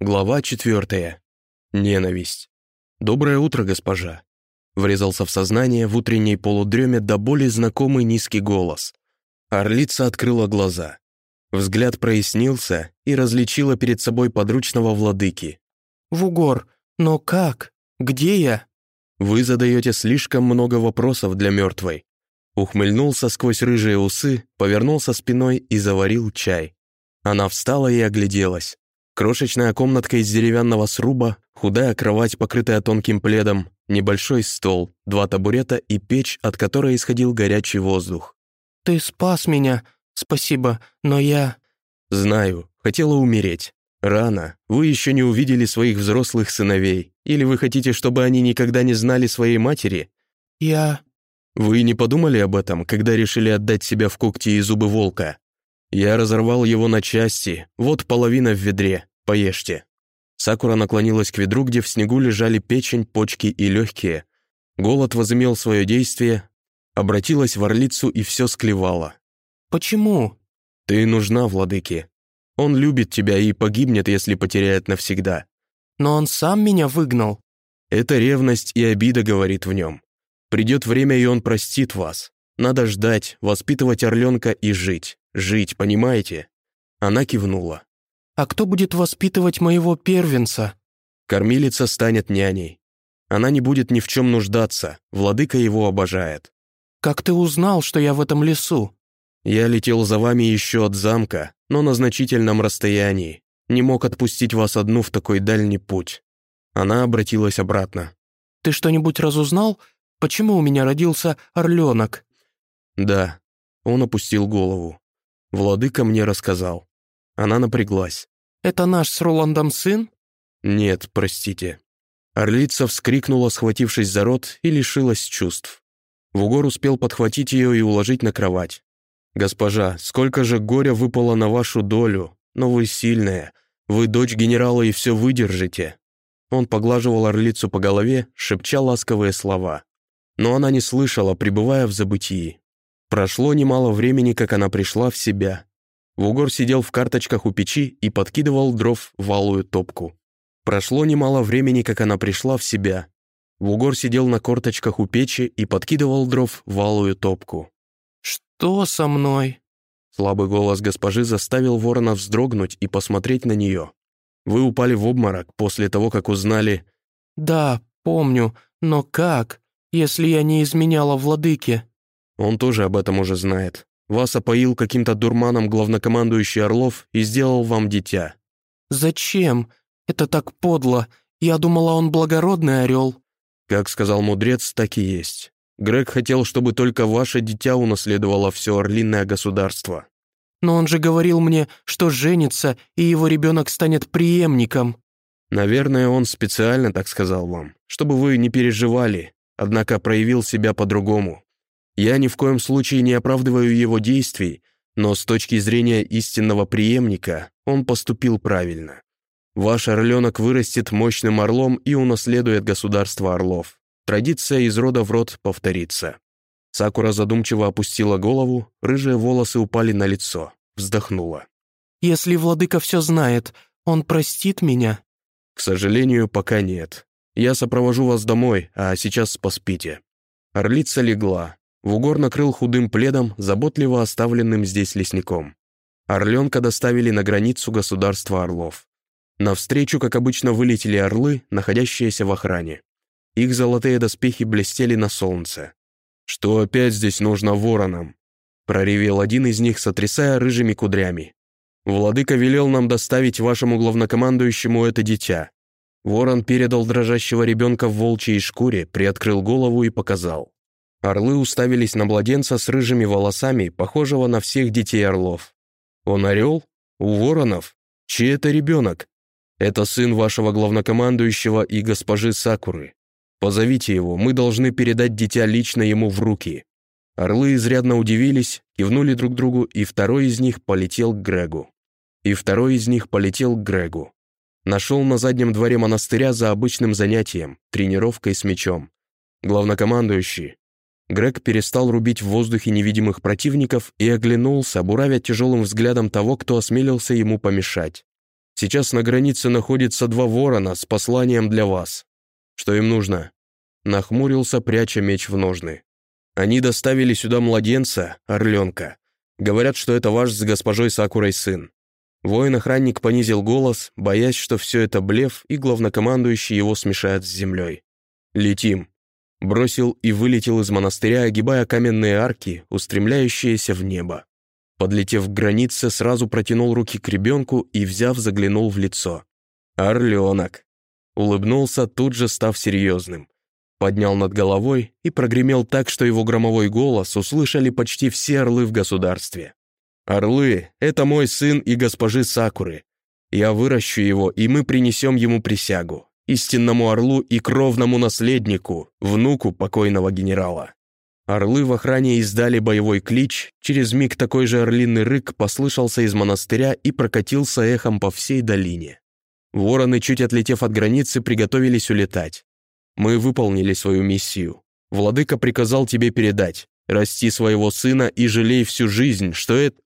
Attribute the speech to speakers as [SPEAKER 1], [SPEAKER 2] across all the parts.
[SPEAKER 1] Глава четвертая. Ненависть. «Доброе утро, госпожа!» Врезался в сознание в утренней полудреме до боли знакомый низкий голос. Орлица открыла глаза. Взгляд прояснился и различила перед собой подручного владыки.
[SPEAKER 2] «Вугор, но как? Где я?»
[SPEAKER 1] «Вы задаете слишком много вопросов для мертвой». Ухмыльнулся сквозь рыжие усы, повернулся спиной и заварил чай. Она встала и огляделась. Крошечная комнатка из деревянного сруба, худая кровать, покрытая тонким пледом, небольшой стол, два табурета и печь, от которой исходил горячий воздух.
[SPEAKER 2] «Ты спас меня, спасибо, но я...»
[SPEAKER 1] «Знаю, хотела умереть. Рано. Вы еще не увидели своих взрослых сыновей. Или вы хотите, чтобы они никогда не знали своей матери?»
[SPEAKER 2] «Я...»
[SPEAKER 1] «Вы не подумали об этом, когда решили отдать себя в когти и зубы волка? Я разорвал его на части, вот половина в ведре, поешьте». Сакура наклонилась к ведру, где в снегу лежали печень, почки и легкие. Голод возымел свое действие, обратилась в орлицу и все склевала.
[SPEAKER 2] «Почему?»
[SPEAKER 1] «Ты нужна, владыке. Он любит тебя и погибнет, если потеряет навсегда».
[SPEAKER 2] «Но он сам меня выгнал».
[SPEAKER 1] «Это ревность и обида говорит в нем. Придет время, и он простит вас. Надо ждать, воспитывать орленка и жить. Жить, понимаете?» Она кивнула.
[SPEAKER 2] «А кто будет воспитывать моего первенца?»
[SPEAKER 1] Кормилица станет няней. Она не будет ни в чем нуждаться, владыка его обожает.
[SPEAKER 2] «Как ты узнал, что я в этом лесу?»
[SPEAKER 1] Я летел за вами еще от замка, но на значительном расстоянии. Не мог отпустить вас одну в такой дальний путь. Она обратилась обратно.
[SPEAKER 2] «Ты что-нибудь разузнал? Почему у меня родился орленок?»
[SPEAKER 1] «Да». Он опустил голову. Владыка мне рассказал. Она напряглась.
[SPEAKER 2] «Это наш с Роландом сын?»
[SPEAKER 1] «Нет, простите». Орлица вскрикнула, схватившись за рот, и лишилась чувств. Вугор успел подхватить ее и уложить на кровать. «Госпожа, сколько же горя выпало на вашу долю, но вы сильная, вы дочь генерала и все выдержите». Он поглаживал орлицу по голове, шепча ласковые слова. Но она не слышала, пребывая в забытии. Прошло немало времени, как она пришла в себя. Вугор сидел в карточках у печи и подкидывал дров в алую топку. Прошло немало времени, как она пришла в себя. Вугор сидел на корточках у печи и подкидывал дров в алую топку.
[SPEAKER 2] «Что со мной?»
[SPEAKER 1] Слабый голос госпожи заставил ворона вздрогнуть и посмотреть на нее. «Вы упали в обморок после того, как узнали...»
[SPEAKER 2] «Да, помню, но как, если я не изменяла владыке?»
[SPEAKER 1] Он тоже об этом уже знает. Вас опоил каким-то дурманом главнокомандующий Орлов и сделал вам дитя».
[SPEAKER 2] «Зачем? Это так подло. Я думала, он благородный орел».
[SPEAKER 1] Как сказал мудрец, так и есть. Грег хотел, чтобы только ваше дитя унаследовало все орлиное государство.
[SPEAKER 2] «Но он же говорил мне, что женится, и его ребенок станет преемником».
[SPEAKER 1] «Наверное, он специально так сказал вам, чтобы вы не переживали, однако проявил себя по-другому. Я ни в коем случае не оправдываю его действий, но с точки зрения истинного преемника он поступил правильно. Ваш орленок вырастет мощным орлом и унаследует государство орлов. Традиция из рода в род повторится. Сакура задумчиво опустила голову, рыжие волосы упали на лицо, вздохнула.
[SPEAKER 2] «Если владыка все знает, он простит меня?»
[SPEAKER 1] «К сожалению, пока нет. Я сопровожу вас домой, а сейчас поспите». Орлица легла, Вугор накрыл худым пледом, заботливо оставленным здесь лесником. Орленка доставили на границу государства Орлов. Навстречу, как обычно, вылетели орлы, находящиеся в охране. Их золотые доспехи блестели на солнце. «Что опять здесь нужно воронам?» проревел один из них, сотрясая рыжими кудрями. «Владыка велел нам доставить вашему главнокомандующему это дитя». Ворон передал дрожащего ребенка в волчьей шкуре, приоткрыл голову и показал. Орлы уставились на младенца с рыжими волосами, похожего на всех детей орлов. «Он орел? У воронов? Чей это ребенок? Это сын вашего главнокомандующего и госпожи Сакуры. Позовите его, мы должны передать дитя лично ему в руки». Орлы изрядно удивились, кивнули друг другу, и второй из них полетел к Грегу. И второй из них полетел к Грегу. Нашел на заднем дворе монастыря за обычным занятием, тренировкой с мечом. Главнокомандующий, Грег перестал рубить в воздухе невидимых противников и оглянулся, буравя тяжелым взглядом того, кто осмелился ему помешать. Сейчас на границе находится два ворона с посланием для вас. Что им нужно?» Нахмурился, пряча меч в ножны. «Они доставили сюда младенца, орленка. Говорят, что это ваш с госпожой Сакурой сын. Воин-охранник понизил голос, боясь, что все это блеф, и главнокомандующий его смешает с землей. «Летим!» Бросил и вылетел из монастыря, огибая каменные арки, устремляющиеся в небо. Подлетев к границе, сразу протянул руки к ребенку и, взяв, заглянул в лицо. «Орленок!» Улыбнулся, тут же став серьезным. Поднял над головой и прогремел так, что его громовой голос услышали почти все орлы в государстве. «Орлы — это мой сын и госпожи Сакуры. Я выращу его, и мы принесем ему присягу. Истинному орлу и кровному наследнику, внуку покойного генерала». Орлы в охране издали боевой клич, через миг такой же орлиный рык послышался из монастыря и прокатился эхом по всей долине. Вороны, чуть отлетев от границы, приготовились улетать. Мы выполнили свою миссию. Владыка приказал тебе передать. Расти своего сына и жалей всю жизнь, что это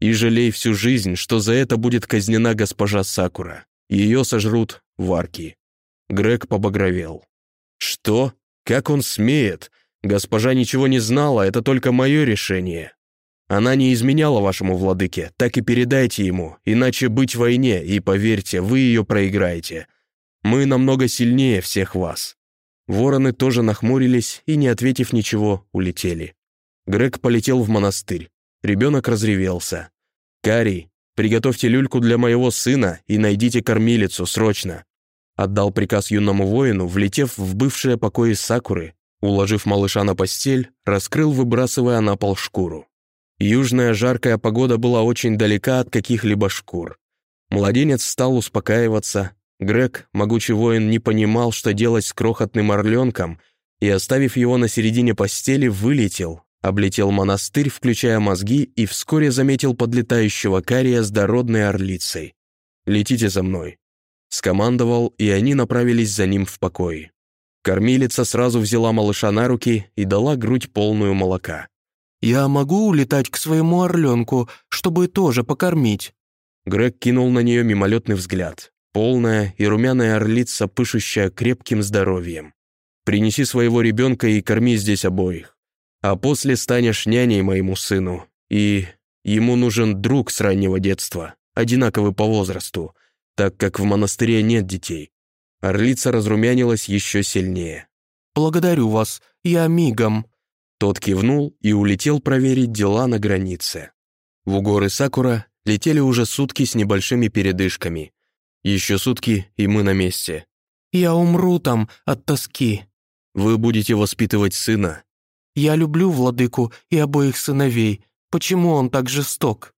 [SPEAKER 1] и жалей всю жизнь, что за это будет казнена госпожа Сакура. Ее сожрут варки». Грег побагровел. «Что? Как он смеет? Госпожа ничего не знала, это только мое решение. Она не изменяла вашему владыке, так и передайте ему, иначе быть в войне, и поверьте, вы ее проиграете. Мы намного сильнее всех вас». Вороны тоже нахмурились и, не ответив ничего, улетели. Грег полетел в монастырь. Ребенок разревелся. «Карий, приготовьте люльку для моего сына и найдите кормилицу, срочно!» Отдал приказ юному воину, влетев в бывшее покои Сакуры, уложив малыша на постель, раскрыл, выбрасывая на пол шкуру. Южная жаркая погода была очень далека от каких-либо шкур. Младенец стал успокаиваться. Грег, могучий воин, не понимал, что делать с крохотным орленком, и, оставив его на середине постели, вылетел, Облетел монастырь, включая мозги, и вскоре заметил подлетающего кария с дородной орлицей. «Летите за мной», — скомандовал, и они направились за ним в покой. Кормилица сразу взяла малыша на руки и дала грудь полную молока.
[SPEAKER 2] «Я могу улетать к своему орленку, чтобы тоже покормить?»
[SPEAKER 1] Грег кинул на нее мимолетный взгляд. Полная и румяная орлица, пышущая крепким здоровьем. «Принеси своего ребенка и корми здесь обоих а после станешь няней моему сыну. И ему нужен друг с раннего детства, одинаковый по возрасту, так как в монастыре нет детей. Орлица разрумянилась еще сильнее.
[SPEAKER 2] «Благодарю вас, я мигом».
[SPEAKER 1] Тот кивнул и улетел проверить дела на границе. В угоры Сакура летели уже сутки с небольшими передышками. Еще сутки, и мы на месте.
[SPEAKER 2] «Я умру там от тоски».
[SPEAKER 1] «Вы будете воспитывать сына,
[SPEAKER 2] я люблю владыку и обоих сыновей. Почему он так жесток?»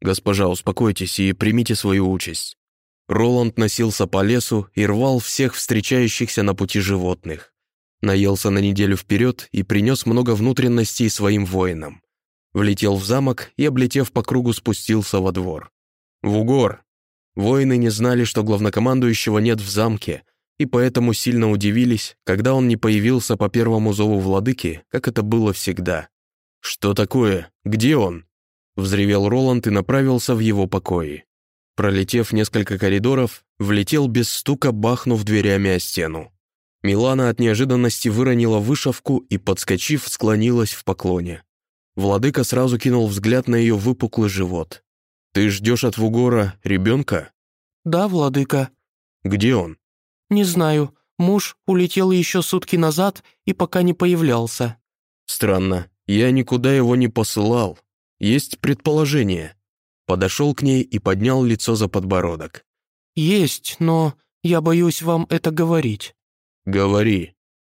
[SPEAKER 1] «Госпожа, успокойтесь и примите свою участь». Роланд носился по лесу и рвал всех встречающихся на пути животных. Наелся на неделю вперед и принес много внутренностей своим воинам. Влетел в замок и, облетев по кругу, спустился во двор. В угор. Воины не знали, что главнокомандующего нет в замке, и поэтому сильно удивились, когда он не появился по первому зову владыки, как это было всегда. «Что такое? Где он?» Взревел Роланд и направился в его покои. Пролетев несколько коридоров, влетел без стука, бахнув дверями о стену. Милана от неожиданности выронила вышивку и, подскочив, склонилась в поклоне. Владыка сразу кинул взгляд на ее выпуклый живот. «Ты ждешь от Вугора ребенка?»
[SPEAKER 2] «Да, владыка».
[SPEAKER 1] «Где он?»
[SPEAKER 2] «Не знаю. Муж улетел еще сутки назад и пока не появлялся».
[SPEAKER 1] «Странно. Я никуда его не посылал. Есть предположение». Подошел к ней и поднял лицо за подбородок.
[SPEAKER 2] «Есть, но я боюсь вам это говорить».
[SPEAKER 1] «Говори».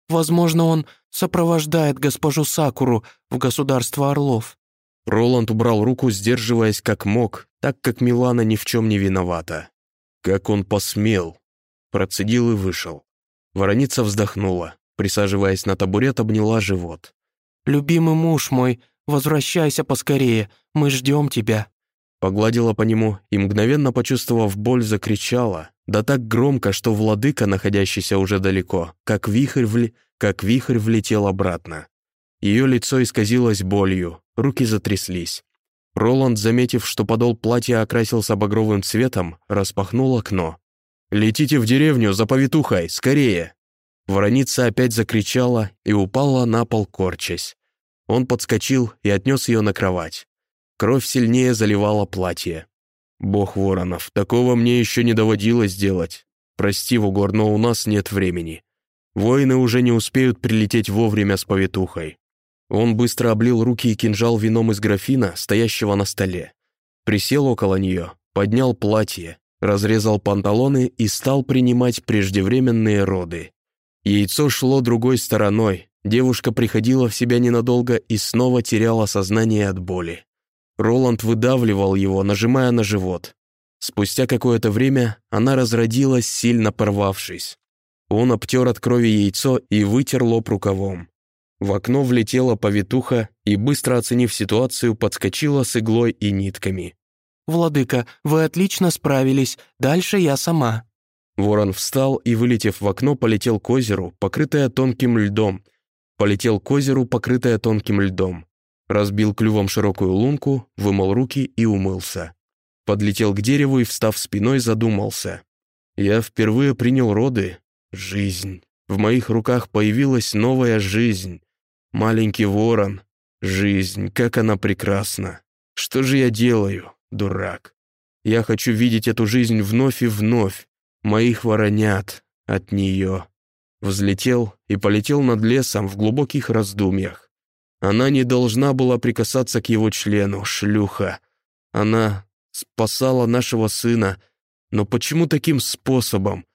[SPEAKER 2] «Возможно, он сопровождает госпожу Сакуру в государство Орлов».
[SPEAKER 1] Роланд убрал руку, сдерживаясь как мог, так как Милана ни в чем не виновата. Как он посмел? Процедил и вышел. Вороница вздохнула, присаживаясь на табурет, обняла живот.
[SPEAKER 2] «Любимый муж мой, возвращайся поскорее, мы ждем тебя».
[SPEAKER 1] Погладила по нему и, мгновенно почувствовав боль, закричала, да так громко, что владыка, находящийся уже далеко, как вихрь, вли... как вихрь влетел обратно. Ее лицо исказилось болью, руки затряслись. Роланд, заметив, что подол платья окрасился багровым цветом, распахнул окно. «Летите в деревню за повитухой, скорее!» Вороница опять закричала и упала на пол, корчась. Он подскочил и отнес ее на кровать. Кровь сильнее заливала платье. «Бог воронов, такого мне еще не доводилось делать. Прости, Вугор, но у нас нет времени. Воины уже не успеют прилететь вовремя с повитухой». Он быстро облил руки и кинжал вином из графина, стоящего на столе. Присел около нее, поднял платье, разрезал панталоны и стал принимать преждевременные роды. Яйцо шло другой стороной, девушка приходила в себя ненадолго и снова теряла сознание от боли. Роланд выдавливал его, нажимая на живот. Спустя какое-то время она разродилась, сильно порвавшись. Он обтер от крови яйцо и вытер лоб рукавом. В окно влетела повитуха и, быстро оценив ситуацию, подскочила с иглой и нитками.
[SPEAKER 2] «Владыка, вы отлично справились, дальше я сама»,
[SPEAKER 1] Ворон встал и, вылетев в окно, полетел к озеру, покрытое тонким льдом. Полетел к озеру, покрытое тонким льдом. Разбил клювом широкую лунку, вымыл руки и умылся. Подлетел к дереву и, встав спиной, задумался. Я впервые принял роды. Жизнь. В моих руках появилась новая жизнь. Маленький ворон. Жизнь, как она прекрасна. Что же я делаю, дурак? Я хочу видеть эту жизнь вновь и вновь моих воронят от нее. Взлетел и полетел над лесом в глубоких раздумьях. Она не должна была прикасаться к его члену, шлюха. Она спасала нашего сына, но почему таким способом?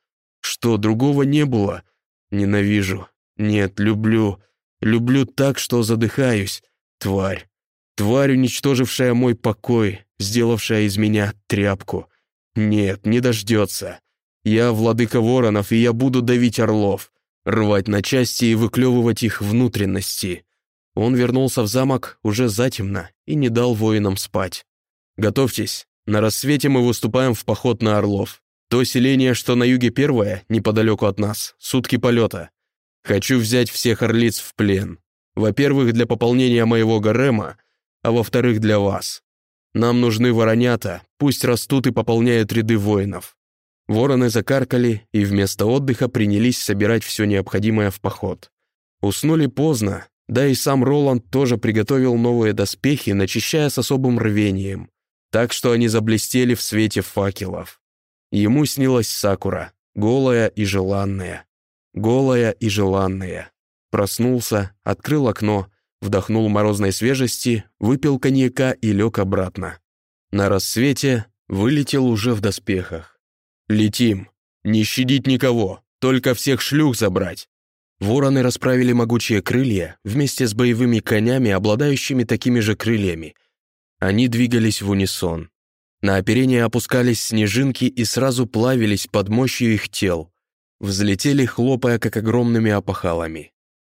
[SPEAKER 1] Что, другого не было? Ненавижу. Нет, люблю. Люблю так, что задыхаюсь. Тварь. Тварь, уничтожившая мой покой, сделавшая из меня тряпку. Нет, не дождется. Я владыка воронов, и я буду давить орлов, рвать на части и выклевывать их внутренности. Он вернулся в замок уже затемно и не дал воинам спать. Готовьтесь, на рассвете мы выступаем в поход на орлов. То селение, что на юге первое, неподалеку от нас, сутки полета. Хочу взять всех орлиц в плен. Во-первых, для пополнения моего гарема, а во-вторых, для вас. Нам нужны воронята, пусть растут и пополняют ряды воинов. Вороны закаркали и вместо отдыха принялись собирать все необходимое в поход. Уснули поздно, да и сам Роланд тоже приготовил новые доспехи, начищая с особым рвением, так что они заблестели в свете факелов. Ему снилась Сакура, голая и желанная. Голая и желанная. Проснулся, открыл окно, вдохнул морозной свежести, выпил коньяка и лег обратно. На рассвете вылетел уже в доспехах. «Летим. Не щадить никого, только всех шлюх забрать». Вороны расправили могучие крылья вместе с боевыми конями, обладающими такими же крыльями. Они двигались в унисон. На оперение опускались снежинки и сразу плавились под мощью их тел. Взлетели, хлопая, как огромными опахалами.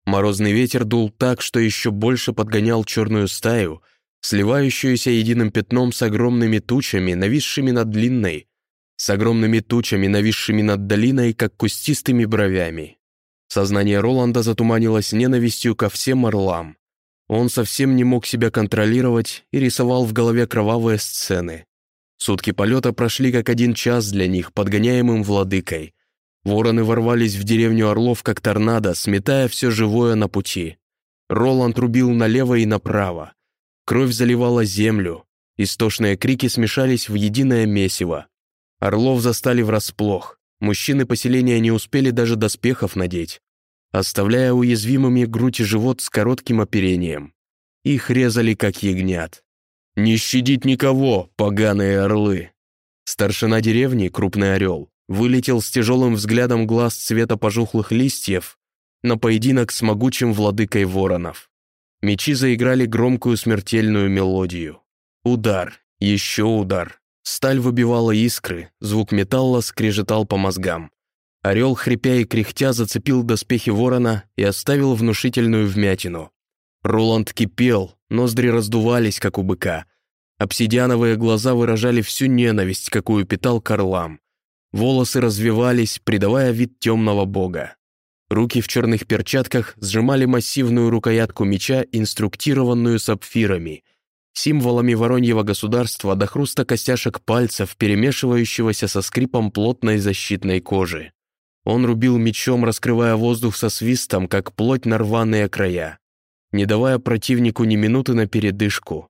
[SPEAKER 1] Морозный ветер дул так, что еще больше подгонял черную стаю, сливающуюся единым пятном с огромными тучами, нависшими над длинной, с огромными тучами, нависшими над долиной, как кустистыми бровями. Сознание Роланда затуманилось ненавистью ко всем орлам. Он совсем не мог себя контролировать и рисовал в голове кровавые сцены. Сутки полета прошли как один час для них, подгоняемым владыкой. Вороны ворвались в деревню орлов, как торнадо, сметая все живое на пути. Роланд рубил налево и направо. Кровь заливала землю. Истошные крики смешались в единое месиво. Орлов застали врасплох. Мужчины поселения не успели даже доспехов надеть, оставляя уязвимыми грудь и живот с коротким оперением. Их резали, как ягнят. «Не щадить никого, поганые орлы!» Старшина деревни, крупный орел, вылетел с тяжелым взглядом глаз цвета пожухлых листьев на поединок с могучим владыкой воронов. Мечи заиграли громкую смертельную мелодию. Удар, еще удар. Сталь выбивала искры, звук металла скрежетал по мозгам. Орел, хрипя и кряхтя, зацепил доспехи ворона и оставил внушительную вмятину. Роланд кипел, ноздри раздувались, как у быка. Обсидиановые глаза выражали всю ненависть, какую питал к орлам. Волосы развивались, придавая вид темного бога. Руки в черных перчатках сжимали массивную рукоятку меча, инструктированную сапфирами, символами вороньего государства до хруста костяшек пальцев, перемешивающегося со скрипом плотной защитной кожи. Он рубил мечом, раскрывая воздух со свистом, как плоть на рваные края, не давая противнику ни минуты на передышку.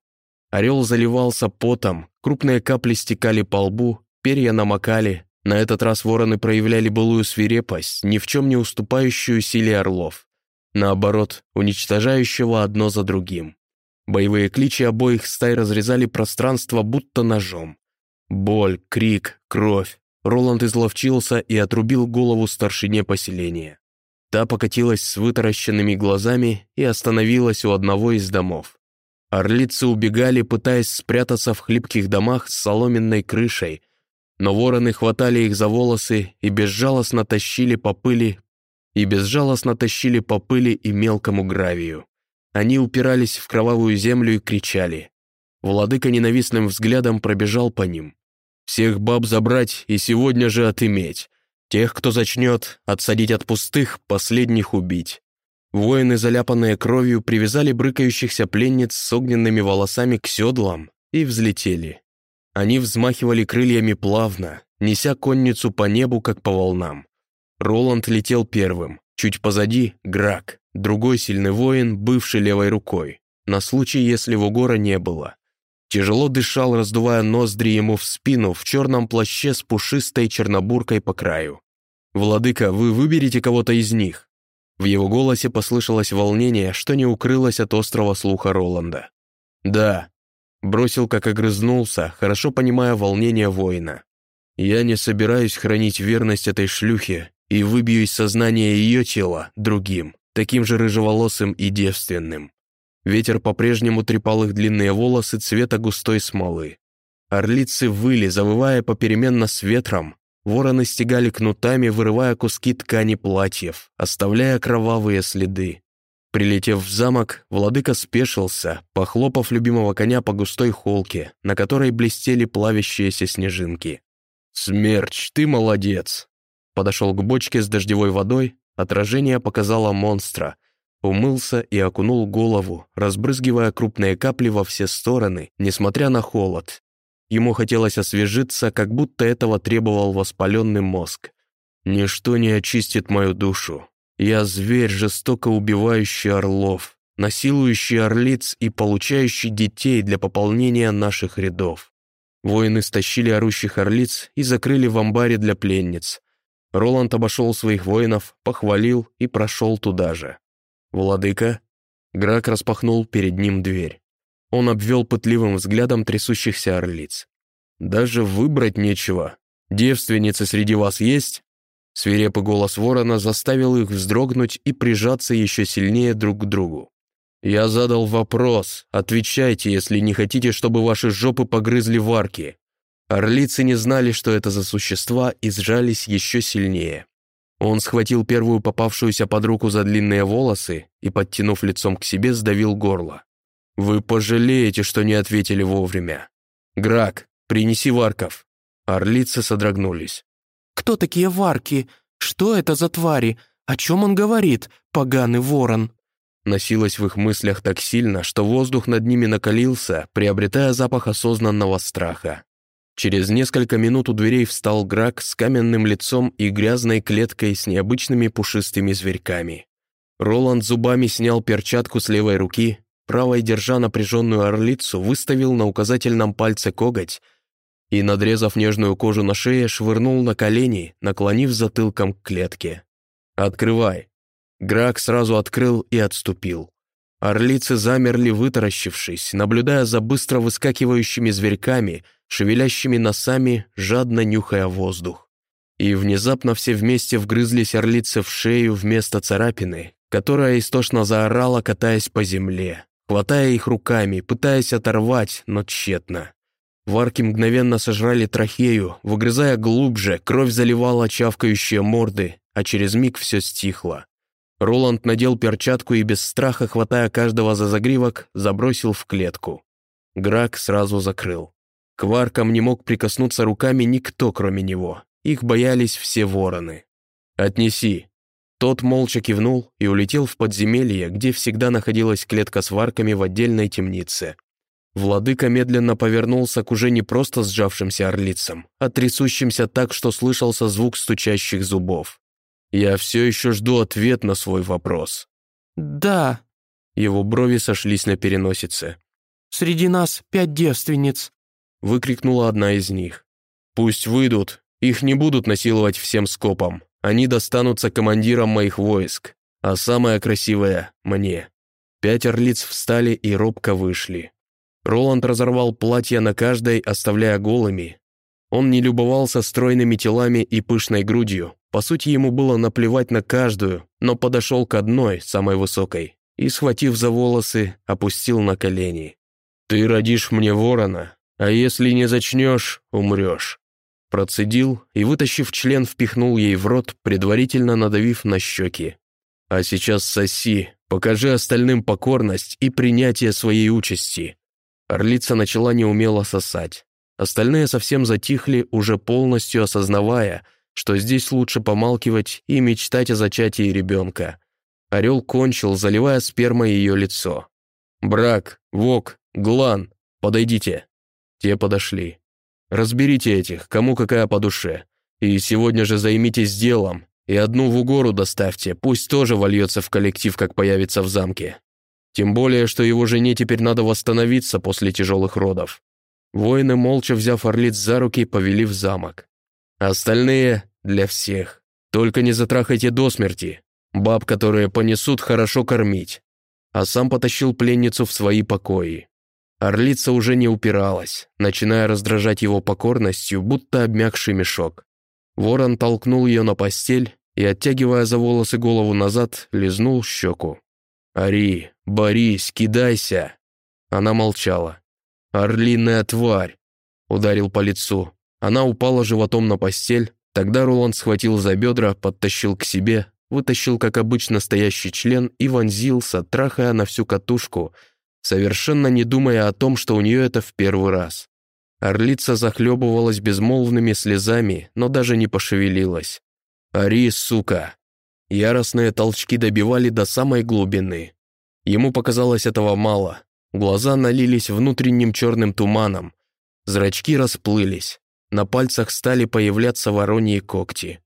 [SPEAKER 1] Орел заливался потом, крупные капли стекали по лбу, перья намокали. На этот раз вороны проявляли былую свирепость, ни в чем не уступающую силе орлов. Наоборот, уничтожающего одно за другим. Боевые кличи обоих стай разрезали пространство будто ножом. Боль, крик, кровь. Роланд изловчился и отрубил голову старшине поселения. Та покатилась с вытаращенными глазами и остановилась у одного из домов. Орлицы убегали, пытаясь спрятаться в хлипких домах с соломенной крышей, но вороны хватали их за волосы и безжалостно тащили по пыли и безжалостно тащили по пыли и мелкому гравию. Они упирались в кровавую землю и кричали. Владыка ненавистным взглядом пробежал по ним. «Всех баб забрать и сегодня же отыметь. Тех, кто зачнет, отсадить от пустых, последних убить». Воины, заляпанные кровью, привязали брыкающихся пленниц с огненными волосами к седлам и взлетели. Они взмахивали крыльями плавно, неся конницу по небу, как по волнам. Роланд летел первым, чуть позади — Грак, другой сильный воин, бывший левой рукой, на случай, если Вугора не было. Тяжело дышал, раздувая ноздри ему в спину в черном плаще с пушистой чернобуркой по краю. «Владыка, вы выберете кого-то из них?» В его голосе послышалось волнение, что не укрылось от острого слуха Роланда. «Да», — бросил, как огрызнулся, хорошо понимая волнение воина. «Я не собираюсь хранить верность этой шлюхе и выбью из сознания ее тела другим, таким же рыжеволосым и девственным». Ветер по-прежнему трепал их длинные волосы цвета густой смолы. Орлицы выли, завывая попеременно с ветром, Вороны стегали кнутами, вырывая куски ткани платьев, оставляя кровавые следы. Прилетев в замок, владыка спешился, похлопав любимого коня по густой холке, на которой блестели плавящиеся снежинки. «Смерч, ты молодец!» Подошел к бочке с дождевой водой, отражение показало монстра. Умылся и окунул голову, разбрызгивая крупные капли во все стороны, несмотря на холод, Ему хотелось освежиться, как будто этого требовал воспаленный мозг. «Ничто не очистит мою душу. Я зверь, жестоко убивающий орлов, насилующий орлиц и получающий детей для пополнения наших рядов». Воины стащили орущих орлиц и закрыли в амбаре для пленниц. Роланд обошел своих воинов, похвалил и прошел туда же. «Владыка?» Грак распахнул перед ним дверь. Он обвел пытливым взглядом трясущихся орлиц. «Даже выбрать нечего. Девственницы среди вас есть?» Свирепый голос ворона заставил их вздрогнуть и прижаться еще сильнее друг к другу. «Я задал вопрос. Отвечайте, если не хотите, чтобы ваши жопы погрызли варки». Орлицы не знали, что это за существа, и сжались еще сильнее. Он схватил первую попавшуюся под руку за длинные волосы и, подтянув лицом к себе, сдавил горло. «Вы пожалеете, что не ответили вовремя. Грак, принеси варков». Орлицы содрогнулись.
[SPEAKER 2] «Кто такие варки? Что это за твари? О чем он говорит, поганый ворон?»
[SPEAKER 1] Носилось в их мыслях так сильно, что воздух над ними накалился, приобретая запах осознанного страха. Через несколько минут у дверей встал Грак с каменным лицом и грязной клеткой с необычными пушистыми зверьками. Роланд зубами снял перчатку с левой руки, правой, держа напряженную орлицу, выставил на указательном пальце коготь и, надрезав нежную кожу на шее, швырнул на колени, наклонив затылком к клетке. «Открывай!» Грак сразу открыл и отступил. Орлицы замерли, вытаращившись, наблюдая за быстро выскакивающими зверьками, шевелящими носами, жадно нюхая воздух. И внезапно все вместе вгрызлись орлицы в шею вместо царапины, которая истошно заорала, катаясь по земле хватая их руками, пытаясь оторвать, но тщетно. Варки мгновенно сожрали трахею, выгрызая глубже, кровь заливала чавкающие морды, а через миг все стихло. Роланд надел перчатку и без страха, хватая каждого за загривок, забросил в клетку. Грак сразу закрыл. К варкам не мог прикоснуться руками никто, кроме него. Их боялись все вороны. «Отнеси», тот молча кивнул и улетел в подземелье, где всегда находилась клетка с варками в отдельной темнице. Владыка медленно повернулся к уже не просто сжавшимся орлицам, а трясущимся так, что слышался звук стучащих зубов. «Я все еще жду ответ на свой вопрос».
[SPEAKER 2] «Да».
[SPEAKER 1] Его брови сошлись на переносице.
[SPEAKER 2] «Среди нас пять девственниц», —
[SPEAKER 1] выкрикнула одна из них. «Пусть выйдут, их не будут насиловать всем скопом. Они достанутся командирам моих войск, а самое красивое — мне». Пять орлиц встали и робко вышли. Роланд разорвал платья на каждой, оставляя голыми. Он не любовался стройными телами и пышной грудью. По сути, ему было наплевать на каждую, но подошел к одной, самой высокой, и, схватив за волосы, опустил на колени. «Ты родишь мне ворона, а если не зачнешь, умрешь». Процедил и, вытащив член, впихнул ей в рот, предварительно надавив на щеки. «А сейчас соси, покажи остальным покорность и принятие своей участи». Орлица начала неумело сосать. Остальные совсем затихли, уже полностью осознавая, что здесь лучше помалкивать и мечтать о зачатии ребенка. Орел кончил, заливая спермой ее лицо. «Брак, Вок, Глан, подойдите». Те подошли. «Разберите этих, кому какая по душе. И сегодня же займитесь делом, и одну в угору доставьте, пусть тоже вольется в коллектив, как появится в замке. Тем более, что его жене теперь надо восстановиться после тяжелых родов. Воины, молча взяв орлиц за руки, повели в замок. Остальные — для всех. Только не затрахайте до смерти. Баб, которые понесут, хорошо кормить. А сам потащил пленницу в свои покои. Орлица уже не упиралась, начиная раздражать его покорностью, будто обмякший мешок. Ворон толкнул ее на постель и, оттягивая за волосы голову назад, лизнул щеку. «Ари, борись, кидайся!» Она молчала. «Орлиная тварь!» Ударил по лицу. Она упала животом на постель. Тогда Роланд схватил за бедра, подтащил к себе, вытащил, как обычно, стоящий член и вонзился, трахая на всю катушку, совершенно не думая о том, что у нее это в первый раз. Орлица захлебывалась безмолвными слезами, но даже не пошевелилась. «Ари, сука!» Яростные толчки добивали до самой глубины. Ему показалось этого мало. Глаза налились внутренним черным туманом. Зрачки расплылись. На пальцах стали появляться вороньи когти.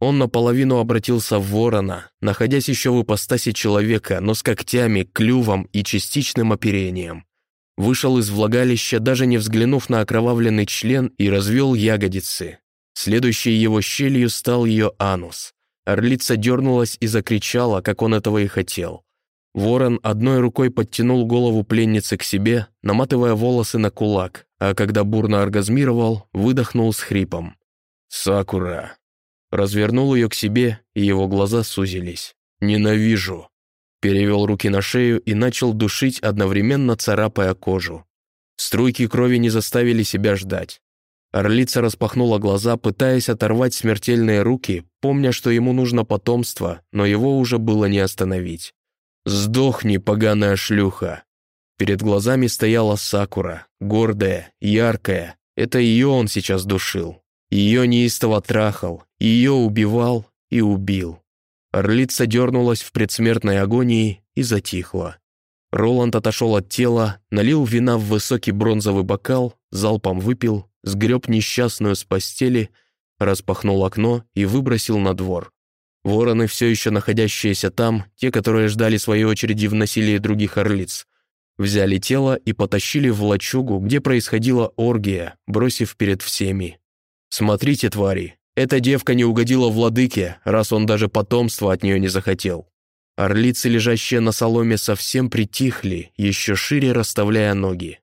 [SPEAKER 1] Он наполовину обратился в ворона, находясь еще в ипостаси человека, но с когтями, клювом и частичным оперением. Вышел из влагалища, даже не взглянув на окровавленный член, и развел ягодицы. Следующей его щелью стал ее анус. Орлица дернулась и закричала, как он этого и хотел. Ворон одной рукой подтянул голову пленницы к себе, наматывая волосы на кулак, а когда бурно оргазмировал, выдохнул с хрипом. «Сакура!» Развернул ее к себе, и его глаза сузились. «Ненавижу!» Перевел руки на шею и начал душить, одновременно царапая кожу. Струйки крови не заставили себя ждать. Орлица распахнула глаза, пытаясь оторвать смертельные руки, помня, что ему нужно потомство, но его уже было не остановить. «Сдохни, поганая шлюха!» Перед глазами стояла Сакура, гордая, яркая. Это ее он сейчас душил. Ее неистово трахал, ее убивал и убил. Орлица дернулась в предсмертной агонии и затихла. Роланд отошел от тела, налил вина в высокий бронзовый бокал, залпом выпил сгреб несчастную с постели, распахнул окно и выбросил на двор. Вороны, все еще находящиеся там, те, которые ждали своей очереди в насилии других орлиц, взяли тело и потащили в лачугу, где происходила оргия, бросив перед всеми. «Смотрите, твари, эта девка не угодила владыке, раз он даже потомства от нее не захотел». Орлицы, лежащие на соломе, совсем притихли, еще шире расставляя ноги.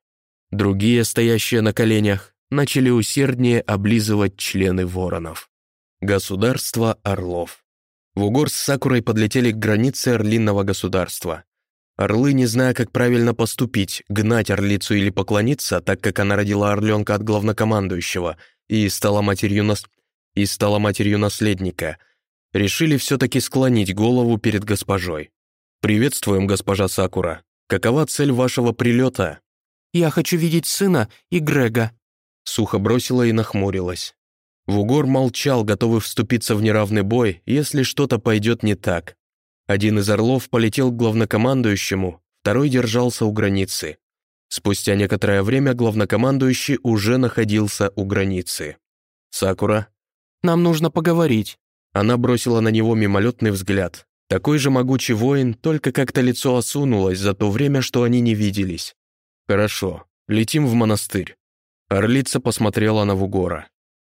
[SPEAKER 1] Другие, стоящие на коленях, начали усерднее облизывать члены воронов. Государство орлов. В Угор с Сакурой подлетели к границе орлиного государства. Орлы, не зная, как правильно поступить, гнать орлицу или поклониться, так как она родила орленка от главнокомандующего и стала матерью, нас... и стала матерью наследника, решили все-таки склонить голову перед госпожой. «Приветствуем, госпожа Сакура. Какова цель вашего прилета?»
[SPEAKER 2] «Я хочу видеть сына и Грега»,
[SPEAKER 1] Сухо бросила и нахмурилась. Вугор молчал, готовый вступиться в неравный бой, если что-то пойдет не так. Один из орлов полетел к главнокомандующему, второй держался у границы. Спустя некоторое время главнокомандующий уже находился у границы. «Сакура?»
[SPEAKER 2] «Нам нужно поговорить».
[SPEAKER 1] Она бросила на него мимолетный взгляд. Такой же могучий воин, только как-то лицо осунулось за то время, что они не виделись. «Хорошо, летим в монастырь». Орлица посмотрела на Вугора.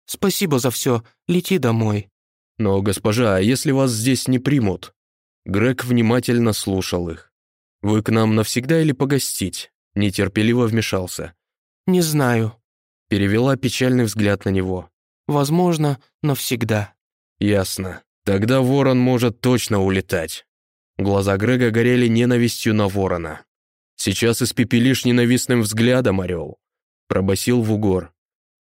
[SPEAKER 2] «Спасибо за все, лети домой».
[SPEAKER 1] «Но, госпожа, а если вас здесь не примут?» Грег внимательно слушал их. «Вы к нам навсегда или погостить?» Нетерпеливо вмешался.
[SPEAKER 2] «Не знаю».
[SPEAKER 1] Перевела печальный взгляд на него.
[SPEAKER 2] «Возможно, навсегда».
[SPEAKER 1] «Ясно. Тогда ворон может точно улетать». Глаза Грега горели ненавистью на ворона. «Сейчас испепелишь ненавистным взглядом, орел», — пробасил Вугор.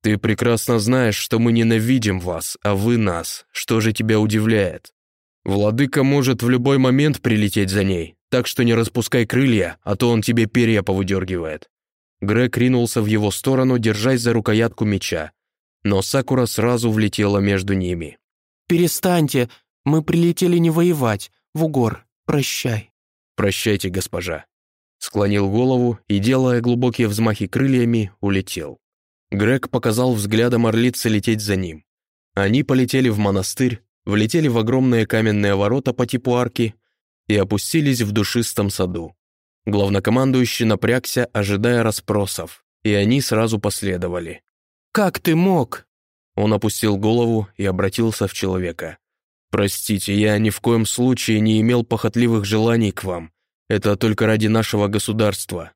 [SPEAKER 1] «Ты прекрасно знаешь, что мы ненавидим вас, а вы нас. Что же тебя удивляет? Владыка может в любой момент прилететь за ней, так что не распускай крылья, а то он тебе перья повыдергивает». Грег ринулся в его сторону, держась за рукоятку меча, но Сакура сразу влетела между ними.
[SPEAKER 2] «Перестаньте, мы прилетели не воевать. Вугор, прощай».
[SPEAKER 1] «Прощайте, госпожа». Склонил голову и, делая глубокие взмахи крыльями, улетел. Грег показал взглядом орлицы лететь за ним. Они полетели в монастырь, влетели в огромные каменные ворота по типу арки и опустились в душистом саду. Главнокомандующий напрягся, ожидая расспросов, и они сразу последовали.
[SPEAKER 2] «Как ты мог?»
[SPEAKER 1] Он опустил голову и обратился в человека. «Простите, я ни в коем случае не имел похотливых желаний к вам. Это только ради нашего государства.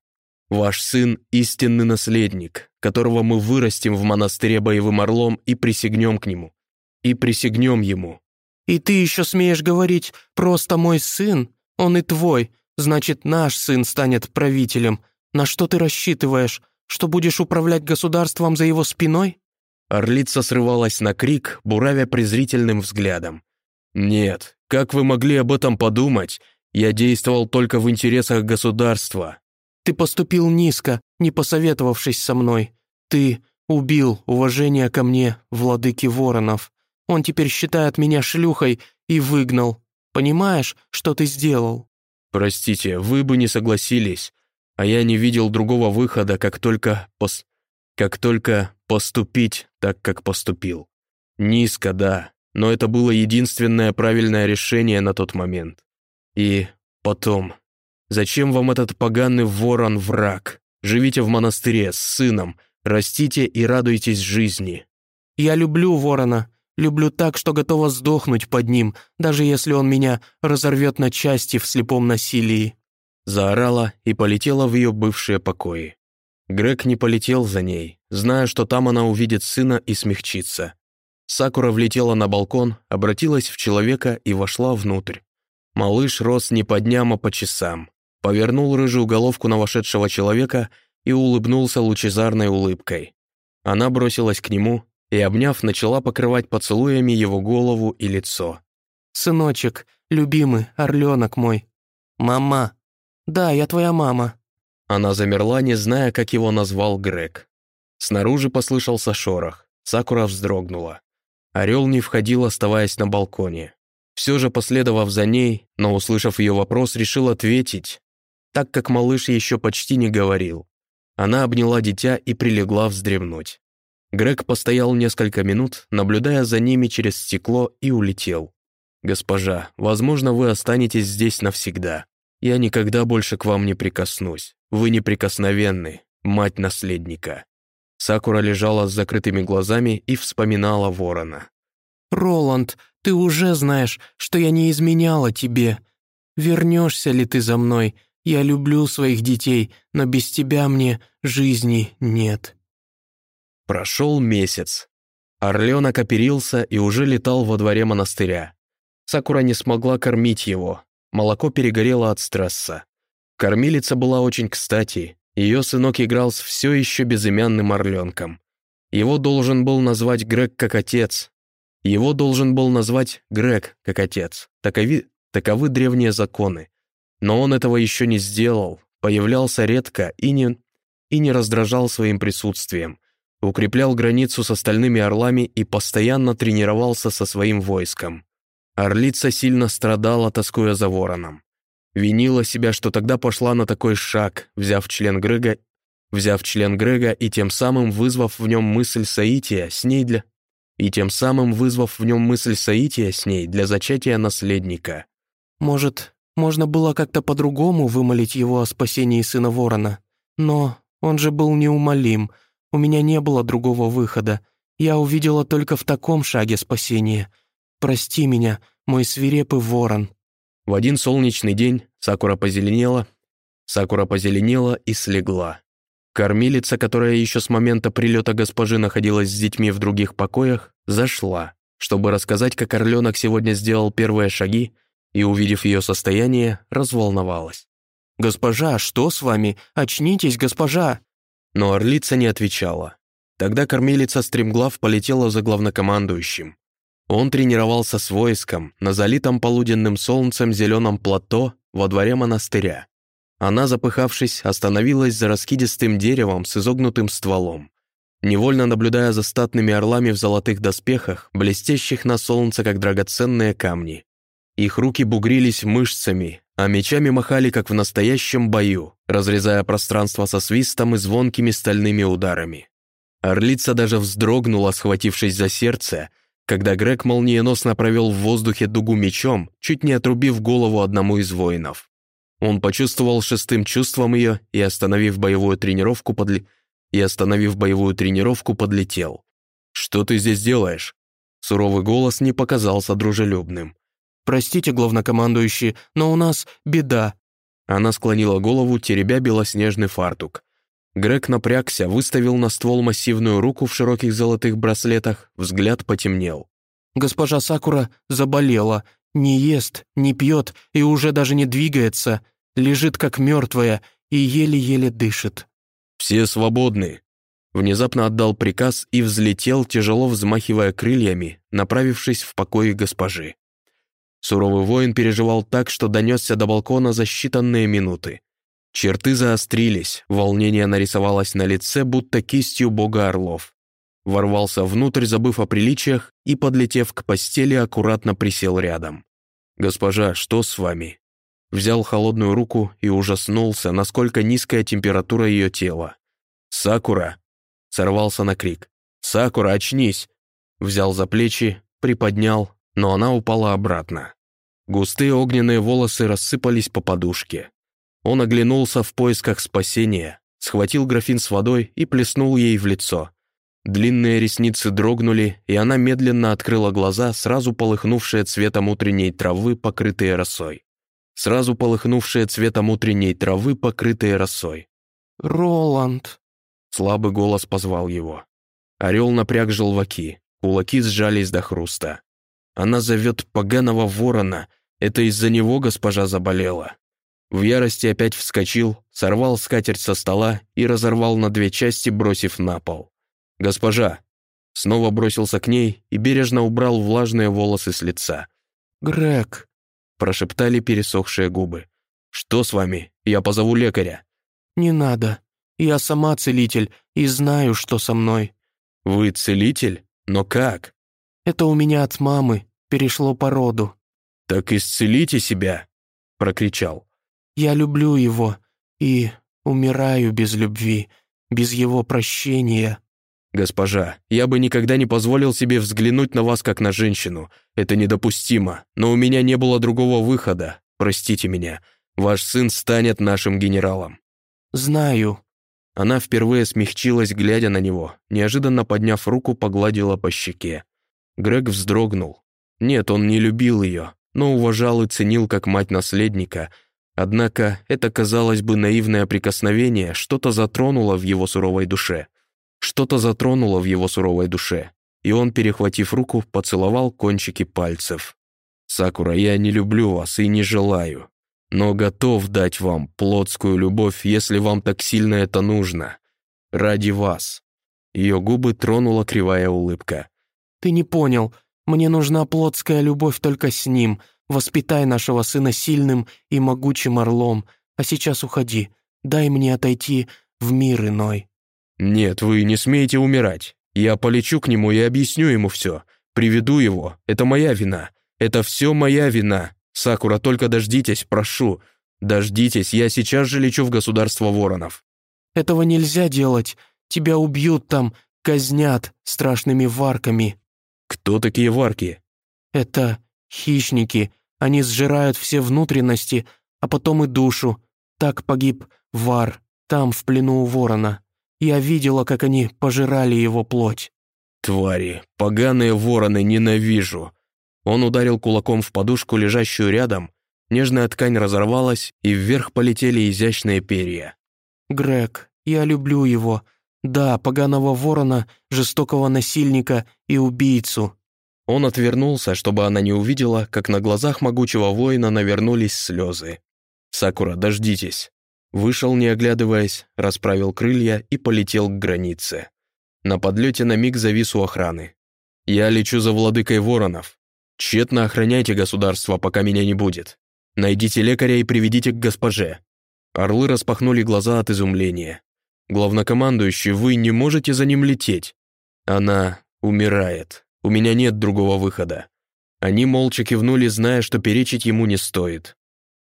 [SPEAKER 1] Ваш сын — истинный наследник, которого мы вырастим в монастыре боевым орлом и присягнем к нему. И присягнем ему.
[SPEAKER 2] «И ты еще смеешь говорить, просто мой сын? Он и твой. Значит, наш сын станет правителем. На что ты рассчитываешь? Что будешь управлять государством за его спиной?»
[SPEAKER 1] Орлица срывалась на крик, буравя презрительным взглядом. «Нет, как вы могли об этом подумать? Я действовал только в интересах государства».
[SPEAKER 2] «Ты поступил низко, не посоветовавшись со мной. Ты убил уважение ко мне, владыки воронов. Он теперь считает меня шлюхой и выгнал. Понимаешь, что ты сделал?»
[SPEAKER 1] «Простите, вы бы не согласились, а я не видел другого выхода, как только пос... как только поступить так, как поступил. Низко, да, но это было единственное правильное решение на тот момент. И потом, зачем вам этот поганый ворон-враг? Живите в монастыре с сыном, растите и радуйтесь жизни».
[SPEAKER 2] «Я люблю ворона», Люблю так, что готова сдохнуть под ним, даже если он меня разорвет на части в слепом насилии».
[SPEAKER 1] Заорала и полетела в ее бывшие покои. Грег не полетел за ней, зная, что там она увидит сына и смягчится. Сакура влетела на балкон, обратилась в человека и вошла внутрь. Малыш рос не по дням, а по часам. Повернул рыжую головку на вошедшего человека и улыбнулся лучезарной улыбкой. Она бросилась к нему, и, обняв, начала покрывать поцелуями его голову и лицо.
[SPEAKER 2] «Сыночек, любимый, орленок мой». «Мама». «Да, я твоя мама».
[SPEAKER 1] Она замерла, не зная, как его назвал Грег. Снаружи послышался шорох. Сакура вздрогнула. Орел не входил, оставаясь на балконе. Все же, последовав за ней, но услышав ее вопрос, решил ответить, так как малыш еще почти не говорил. Она обняла дитя и прилегла вздремнуть. Грег постоял несколько минут, наблюдая за ними через стекло, и улетел. «Госпожа, возможно, вы останетесь здесь навсегда. Я никогда больше к вам не прикоснусь. Вы неприкосновенны, мать наследника». Сакура лежала с закрытыми глазами и вспоминала ворона.
[SPEAKER 2] «Роланд, ты уже знаешь, что я не изменяла тебе. Вернешься ли ты за мной? Я люблю своих детей, но без тебя мне жизни нет».
[SPEAKER 1] Прошел месяц. Орленок оперился и уже летал во дворе монастыря. Сакура не смогла кормить его. Молоко перегорело от стресса. Кормилица была очень кстати. Ее сынок играл с все еще безымянным орленком. Его должен был назвать Грег как отец. Его должен был назвать Грег как отец. Такови, таковы древние законы. Но он этого еще не сделал, появлялся редко и не, и не раздражал своим присутствием укреплял границу с остальными орлами и постоянно тренировался со своим войском. Орлица сильно страдала, тоскуя за вороном. Винила себя, что тогда пошла на такой шаг, взяв член Грега взяв член Грега и тем самым вызвав в нем мысль соития с ней для... и тем самым вызвав в нем мысль соития с ней для зачатия наследника.
[SPEAKER 2] Может, можно было как-то по-другому вымолить его о спасении сына ворона. Но он же был неумолим. У меня не было другого выхода. Я увидела только в таком шаге спасения. Прости меня, мой свирепый ворон».
[SPEAKER 1] В один солнечный день Сакура позеленела, Сакура позеленела и слегла. Кормилица, которая еще с момента прилета госпожи находилась с детьми в других покоях, зашла, чтобы рассказать, как Орленок сегодня сделал первые шаги, и, увидев ее состояние, разволновалась.
[SPEAKER 2] «Госпожа, что с вами? Очнитесь, госпожа!»
[SPEAKER 1] Но орлица не отвечала. Тогда кормилица стремглав полетела за главнокомандующим. Он тренировался с войском на залитом полуденным солнцем зеленом плато во дворе монастыря. Она, запыхавшись, остановилась за раскидистым деревом с изогнутым стволом. Невольно наблюдая за статными орлами в золотых доспехах, блестящих на солнце, как драгоценные камни. Их руки бугрились мышцами, а мечами махали, как в настоящем бою, разрезая пространство со свистом и звонкими стальными ударами. Орлица даже вздрогнула, схватившись за сердце, когда Грег молниеносно провел в воздухе дугу мечом, чуть не отрубив голову одному из воинов. Он почувствовал шестым чувством ее и, остановив боевую тренировку, подли... и остановив боевую тренировку, подлетел. «Что ты здесь делаешь?» Суровый голос не показался дружелюбным.
[SPEAKER 2] «Простите, главнокомандующий, но у нас беда».
[SPEAKER 1] Она склонила голову, теребя белоснежный фартук. Грег напрягся, выставил на ствол массивную руку в широких золотых браслетах, взгляд потемнел.
[SPEAKER 2] «Госпожа Сакура заболела, не ест, не пьет и уже даже не двигается, лежит как мертвая и еле-еле дышит».
[SPEAKER 1] «Все свободны», внезапно отдал приказ и взлетел, тяжело взмахивая крыльями, направившись в покои госпожи. Суровый воин переживал так, что донесся до балкона за считанные минуты. Черты заострились, волнение нарисовалось на лице, будто кистью бога орлов. Ворвался внутрь, забыв о приличиях, и, подлетев к постели, аккуратно присел рядом. «Госпожа, что с вами?» Взял холодную руку и ужаснулся, насколько низкая температура ее тела. «Сакура!» Сорвался на крик. «Сакура, очнись!» Взял за плечи, приподнял, но она упала обратно. Густые огненные волосы рассыпались по подушке. Он оглянулся в поисках спасения, схватил графин с водой и плеснул ей в лицо. Длинные ресницы дрогнули, и она медленно открыла глаза, сразу полыхнувшие цветом утренней травы, покрытые росой. Сразу полыхнувшие цветом утренней травы, покрытые росой.
[SPEAKER 2] «Роланд!»
[SPEAKER 1] Слабый голос позвал его. Орел напряг желваки, кулаки сжались до хруста. Она зовет поганого ворона. Это из-за него госпожа заболела. В ярости опять вскочил, сорвал скатерть со стола и разорвал на две части, бросив на пол. «Госпожа!» Снова бросился к ней и бережно убрал влажные волосы с лица.
[SPEAKER 2] «Грег!»
[SPEAKER 1] прошептали пересохшие губы. «Что с вами? Я позову лекаря».
[SPEAKER 2] «Не надо. Я сама целитель и знаю, что со мной».
[SPEAKER 1] «Вы целитель? Но как?»
[SPEAKER 2] Это у меня от мамы, перешло по роду».
[SPEAKER 1] «Так исцелите себя!» — прокричал.
[SPEAKER 2] «Я люблю его и умираю без любви, без его прощения».
[SPEAKER 1] «Госпожа, я бы никогда не позволил себе взглянуть на вас как на женщину. Это недопустимо, но у меня не было другого выхода. Простите меня. Ваш сын станет нашим генералом».
[SPEAKER 2] «Знаю».
[SPEAKER 1] Она впервые смягчилась, глядя на него, неожиданно подняв руку, погладила по щеке. Грег вздрогнул. Нет, он не любил ее, но уважал и ценил как мать наследника. Однако это, казалось бы, наивное прикосновение что-то затронуло в его суровой душе. Что-то затронуло в его суровой душе, и он, перехватив руку, поцеловал кончики пальцев. «Сакура, я не люблю вас и не желаю, но готов дать вам плотскую любовь, если вам так сильно это нужно. Ради вас». Ее губы тронула кривая улыбка.
[SPEAKER 2] «Ты не понял. Мне нужна плотская любовь только с ним. Воспитай нашего сына сильным и могучим орлом. А сейчас уходи. Дай мне отойти в мир иной».
[SPEAKER 1] «Нет, вы не смеете умирать. Я полечу к нему и объясню ему все. Приведу его. Это моя вина. Это все моя вина. Сакура, только дождитесь, прошу. Дождитесь, я сейчас же лечу в государство воронов».
[SPEAKER 2] Этого нельзя делать. Тебя убьют там, казнят страшными варками».
[SPEAKER 1] «Кто такие варки?»
[SPEAKER 2] «Это хищники. Они сжирают все внутренности, а потом и душу. Так погиб вар, там, в плену у ворона. Я видела, как они пожирали его плоть».
[SPEAKER 1] «Твари, поганые вороны, ненавижу!» Он ударил кулаком в подушку, лежащую рядом. Нежная ткань разорвалась, и вверх полетели изящные перья.
[SPEAKER 2] «Грег, я люблю его. Да, поганого ворона, жестокого насильника и убийцу».
[SPEAKER 1] Он отвернулся, чтобы она не увидела, как на глазах могучего воина навернулись слезы. «Сакура, дождитесь». Вышел, не оглядываясь, расправил крылья и полетел к границе. На подлете на миг завис у охраны. «Я лечу за владыкой воронов. Тщетно охраняйте государство, пока меня не будет. Найдите лекаря и приведите к госпоже». Орлы распахнули глаза от изумления. «Главнокомандующий, вы не можете за ним лететь. Она умирает. У меня нет другого выхода». Они молча кивнули, зная, что перечить ему не стоит.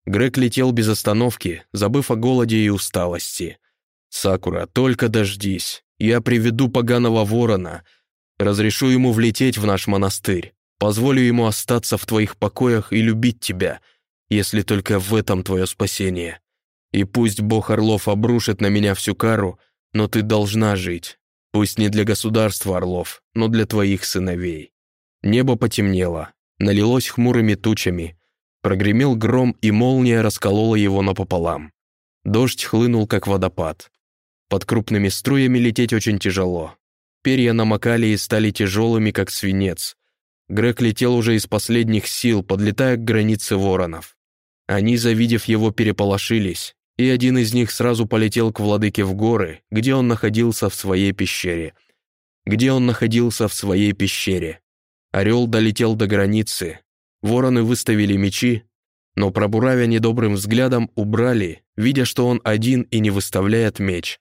[SPEAKER 1] Грег летел без остановки, забыв о голоде и усталости. «Сакура, только дождись. Я приведу поганого ворона. Разрешу ему влететь в наш монастырь. Позволю ему остаться в твоих покоях и любить тебя, если только в этом твое спасение. И пусть бог Орлов обрушит на меня всю кару, но ты должна жить. Пусть не для государства Орлов, но для твоих сыновей». Небо потемнело, налилось хмурыми тучами, Прогремел гром, и молния расколола его напополам. Дождь хлынул, как водопад. Под крупными струями лететь очень тяжело. Перья намокали и стали тяжелыми, как свинец. Грег летел уже из последних сил, подлетая к границе воронов. Они, завидев его, переполошились, и один из них сразу полетел к владыке в горы, где он находился в своей пещере. Где он находился в своей пещере. Орел долетел до границы, Вороны выставили мечи, но пробуравя недобрым взглядом убрали, видя, что он один и не выставляет меч.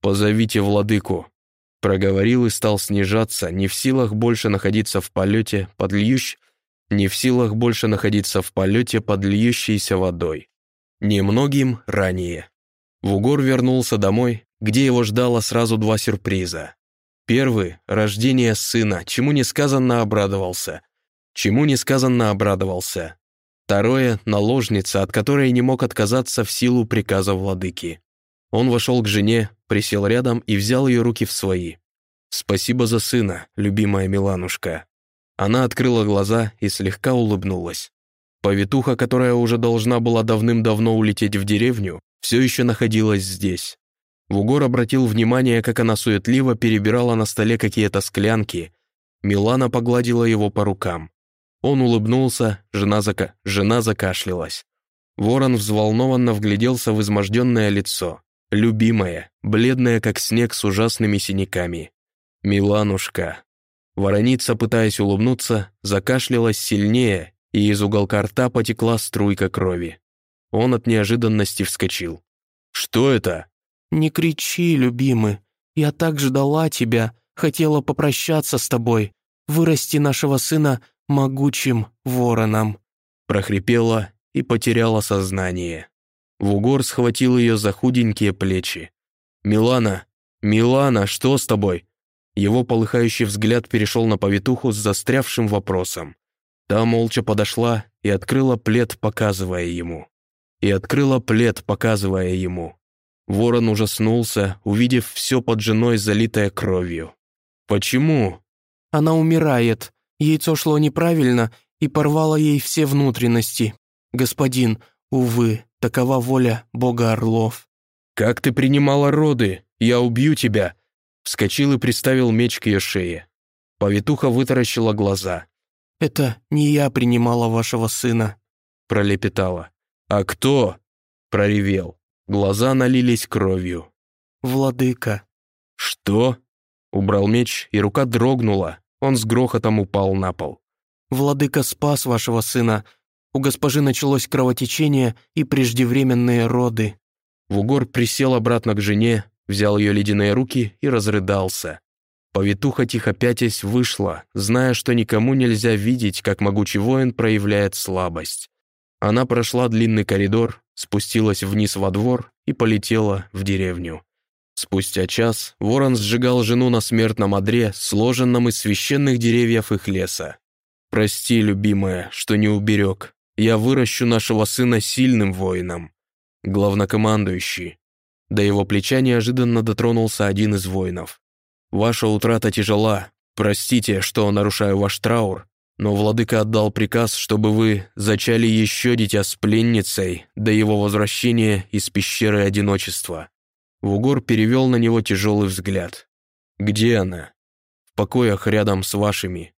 [SPEAKER 1] «Позовите владыку», — проговорил и стал снижаться, не в силах больше находиться в полете под льющ... не в силах больше находиться в полете под льющейся водой. Немногим ранее. Вугор вернулся домой, где его ждало сразу два сюрприза. Первый — рождение сына, чему несказанно обрадовался — чему несказанно обрадовался. Второе — наложница, от которой не мог отказаться в силу приказа владыки. Он вошел к жене, присел рядом и взял ее руки в свои. «Спасибо за сына, любимая Миланушка». Она открыла глаза и слегка улыбнулась. Повитуха, которая уже должна была давным-давно улететь в деревню, все еще находилась здесь. Вугор обратил внимание, как она суетливо перебирала на столе какие-то склянки. Милана погладила его по рукам. Он улыбнулся, жена, зака... жена закашлялась. Ворон взволнованно вгляделся в изможденное лицо. Любимое, бледное, как снег с ужасными синяками. «Миланушка». Вороница, пытаясь улыбнуться, закашлялась сильнее, и из уголка рта потекла струйка крови. Он от неожиданности вскочил. «Что это?»
[SPEAKER 2] «Не кричи, любимый. Я так ждала тебя, хотела попрощаться с тобой, вырасти нашего сына могучим вороном»,
[SPEAKER 1] прохрипела и потеряла сознание. Вугор схватил ее за худенькие плечи. «Милана! Милана, что с тобой?» Его полыхающий взгляд перешел на повитуху с застрявшим вопросом. Та молча подошла и открыла плед, показывая ему. И открыла плед, показывая ему. Ворон ужаснулся, увидев все под женой, залитое кровью. «Почему?»
[SPEAKER 2] «Она умирает», Яйцо шло неправильно и порвало ей все внутренности. Господин, увы, такова воля бога орлов».
[SPEAKER 1] «Как ты принимала роды? Я убью тебя!» Вскочил и приставил меч к ее шее. Повитуха вытаращила глаза.
[SPEAKER 2] «Это не я принимала вашего сына», —
[SPEAKER 1] пролепетала. «А кто?» — проревел. Глаза налились кровью.
[SPEAKER 2] «Владыка».
[SPEAKER 1] «Что?» — убрал меч, и рука дрогнула, он с грохотом упал на пол.
[SPEAKER 2] «Владыка спас вашего сына. У госпожи началось кровотечение и преждевременные роды».
[SPEAKER 1] Вугор присел обратно к жене, взял ее ледяные руки и разрыдался. Повитуха тихо пятясь вышла, зная, что никому нельзя видеть, как могучий воин проявляет слабость. Она прошла длинный коридор, спустилась вниз во двор и полетела в деревню. Спустя час ворон сжигал жену на смертном одре, сложенном из священных деревьев их леса. «Прости, любимая, что не уберег. Я выращу нашего сына сильным воином. Главнокомандующий». До его плеча неожиданно дотронулся один из воинов. «Ваша утрата тяжела. Простите, что нарушаю ваш траур, но владыка отдал приказ, чтобы вы зачали еще дитя с пленницей до его возвращения из пещеры одиночества». Вугор перевел на него тяжелый взгляд. «Где она?» «В покоях рядом с вашими».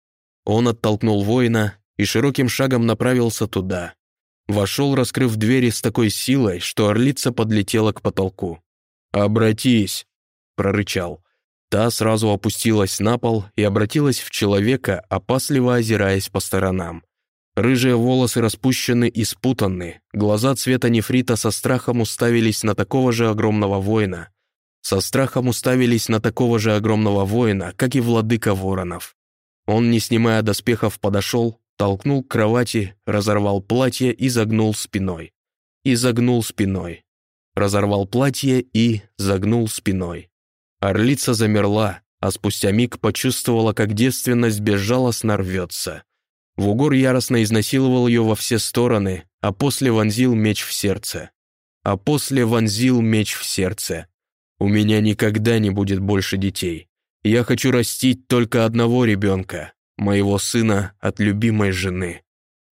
[SPEAKER 1] Он оттолкнул воина и широким шагом направился туда. Вошел, раскрыв двери с такой силой, что орлица подлетела к потолку. «Обратись!» — прорычал. Та сразу опустилась на пол и обратилась в человека, опасливо озираясь по сторонам. Рыжие волосы распущены и спутаны, глаза цвета нефрита со страхом уставились на такого же огромного воина. Со страхом уставились на такого же огромного воина, как и владыка воронов. Он, не снимая доспехов, подошел, толкнул к кровати, разорвал платье и загнул спиной. И загнул спиной. Разорвал платье и загнул спиной. Орлица замерла, а спустя миг почувствовала, как девственность безжалостно рвется. Вугор яростно изнасиловал ее во все стороны, а после вонзил меч в сердце. А после вонзил меч в сердце. «У меня никогда не будет больше детей. Я хочу растить только одного ребенка, моего сына от любимой жены».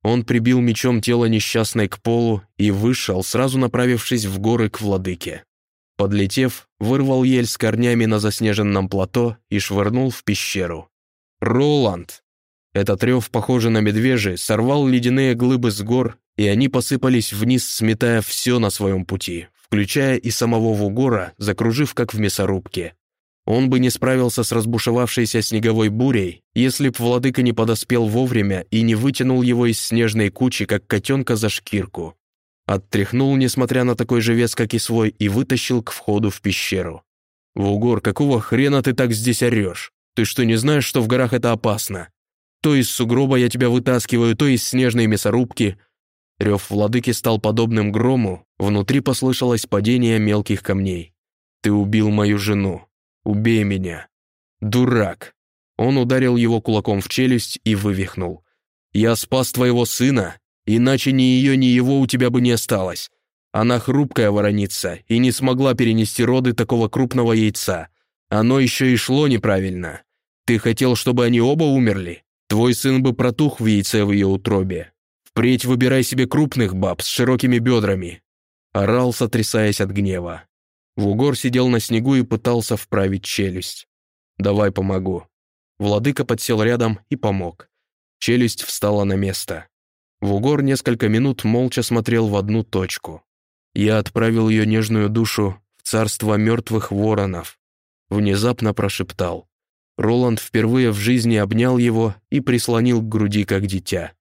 [SPEAKER 1] Он прибил мечом тело несчастной к полу и вышел, сразу направившись в горы к владыке. Подлетев, вырвал ель с корнями на заснеженном плато и швырнул в пещеру. «Роланд!» Этот рев, похожий на медвежий, сорвал ледяные глыбы с гор, и они посыпались вниз, сметая все на своем пути, включая и самого Вугора, закружив как в мясорубке. Он бы не справился с разбушевавшейся снеговой бурей, если б владыка не подоспел вовремя и не вытянул его из снежной кучи, как котенка за шкирку. Оттряхнул, несмотря на такой же вес, как и свой, и вытащил к входу в пещеру. «Вугор, какого хрена ты так здесь орешь? Ты что, не знаешь, что в горах это опасно? То из сугроба я тебя вытаскиваю, то из снежной мясорубки». Рев владыки стал подобным грому, внутри послышалось падение мелких камней. «Ты убил мою жену. Убей меня. Дурак!» Он ударил его кулаком в челюсть и вывихнул. «Я спас твоего сына, иначе ни ее, ни его у тебя бы не осталось. Она хрупкая вороница и не смогла перенести роды такого крупного яйца. Оно еще и шло неправильно. Ты хотел, чтобы они оба умерли? Твой сын бы протух в яйце в ее утробе. Впредь выбирай себе крупных баб с широкими бедрами». Орал, сотрясаясь от гнева. Вугор сидел на снегу и пытался вправить челюсть. «Давай помогу». Владыка подсел рядом и помог. Челюсть встала на место. Вугор несколько минут молча смотрел в одну точку. Я отправил ее нежную душу в царство мертвых воронов. Внезапно прошептал. Роланд впервые в жизни обнял его и прислонил к груди, как дитя.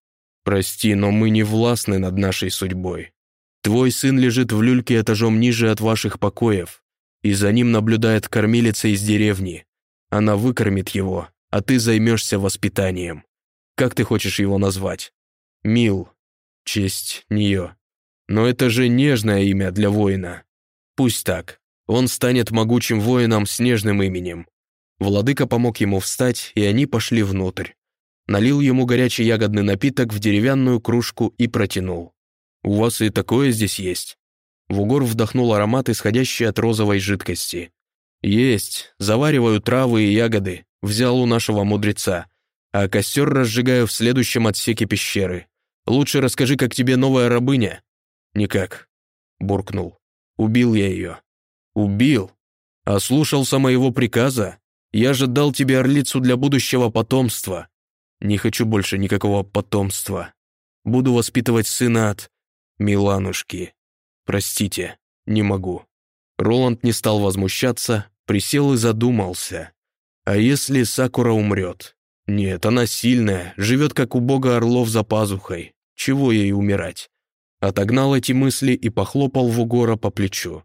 [SPEAKER 1] «Прости, но мы не властны над нашей судьбой. Твой сын лежит в люльке этажом ниже от ваших покоев, и за ним наблюдает кормилица из деревни. Она выкормит его, а ты займешься воспитанием. Как ты хочешь его назвать? Мил. Честь нее. Но это же нежное имя для воина. Пусть так. Он станет могучим воином с нежным именем. Владыка помог ему встать, и они пошли внутрь. Налил ему горячий ягодный напиток в деревянную кружку и протянул. «У вас и такое здесь есть?» Вугор вдохнул аромат, исходящий от розовой жидкости. «Есть. Завариваю травы и ягоды. Взял у нашего мудреца. А костер разжигаю в следующем отсеке пещеры. Лучше расскажи, как тебе новая рабыня». «Никак», — буркнул. «Убил я ее». «Убил? Ослушался моего приказа? Я же дал тебе орлицу для будущего потомства. Не хочу больше никакого потомства. Буду воспитывать сына от Миланушки. Простите, не могу». Роланд не стал возмущаться, присел и задумался. А если Сакура умрет? Нет, она сильная, живет как у бога орлов за пазухой. Чего ей умирать? Отогнал эти мысли и похлопал Вугора по плечу.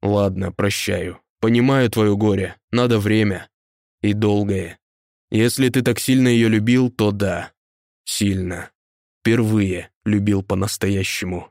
[SPEAKER 1] «Ладно, прощаю. Понимаю твое горе. Надо время и долгое. Если ты так сильно ее любил, то да, сильно. Впервые любил по-настоящему.